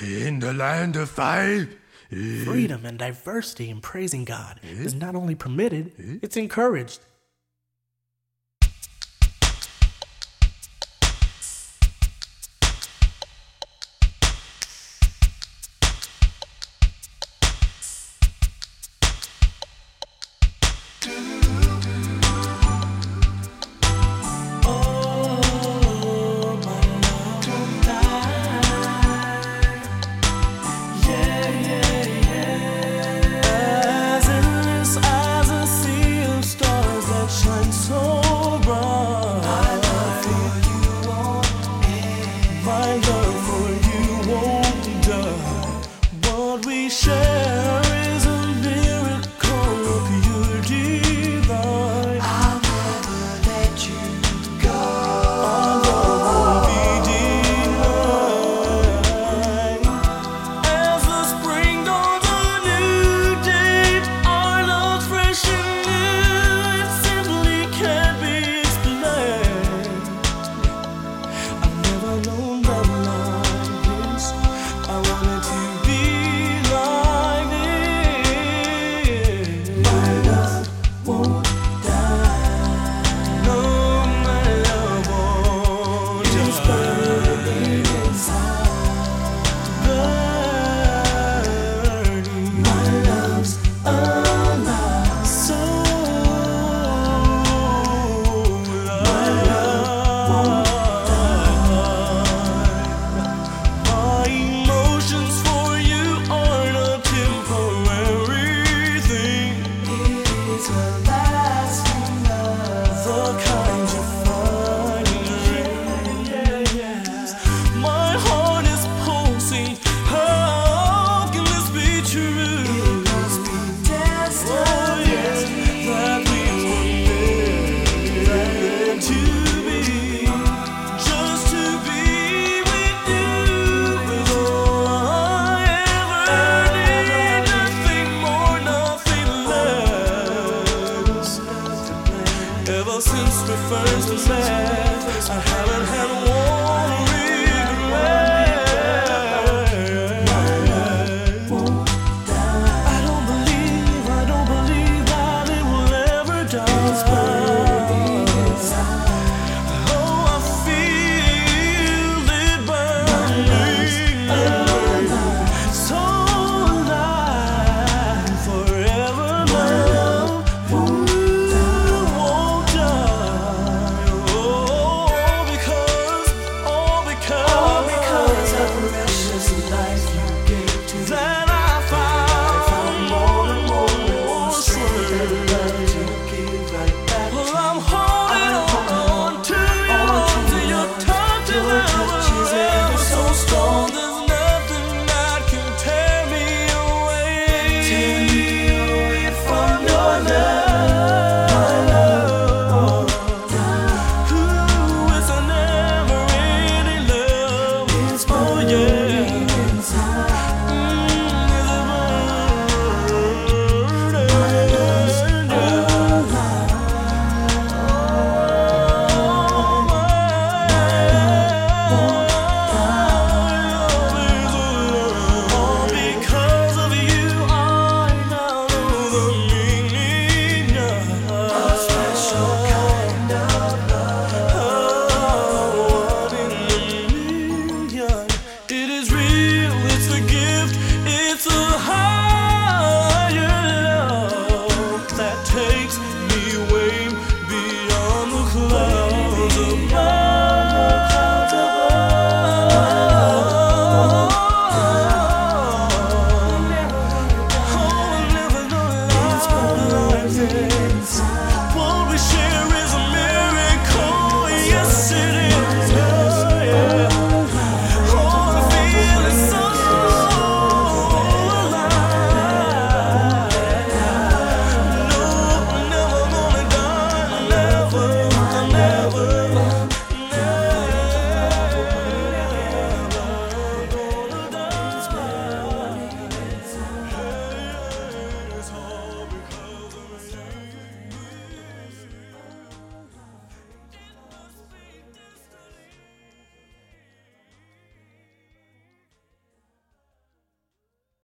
In the land of five, freedom eh, and diversity in praising God is eh, not only permitted, eh. it's encouraged. share. since we first met, I haven't had one.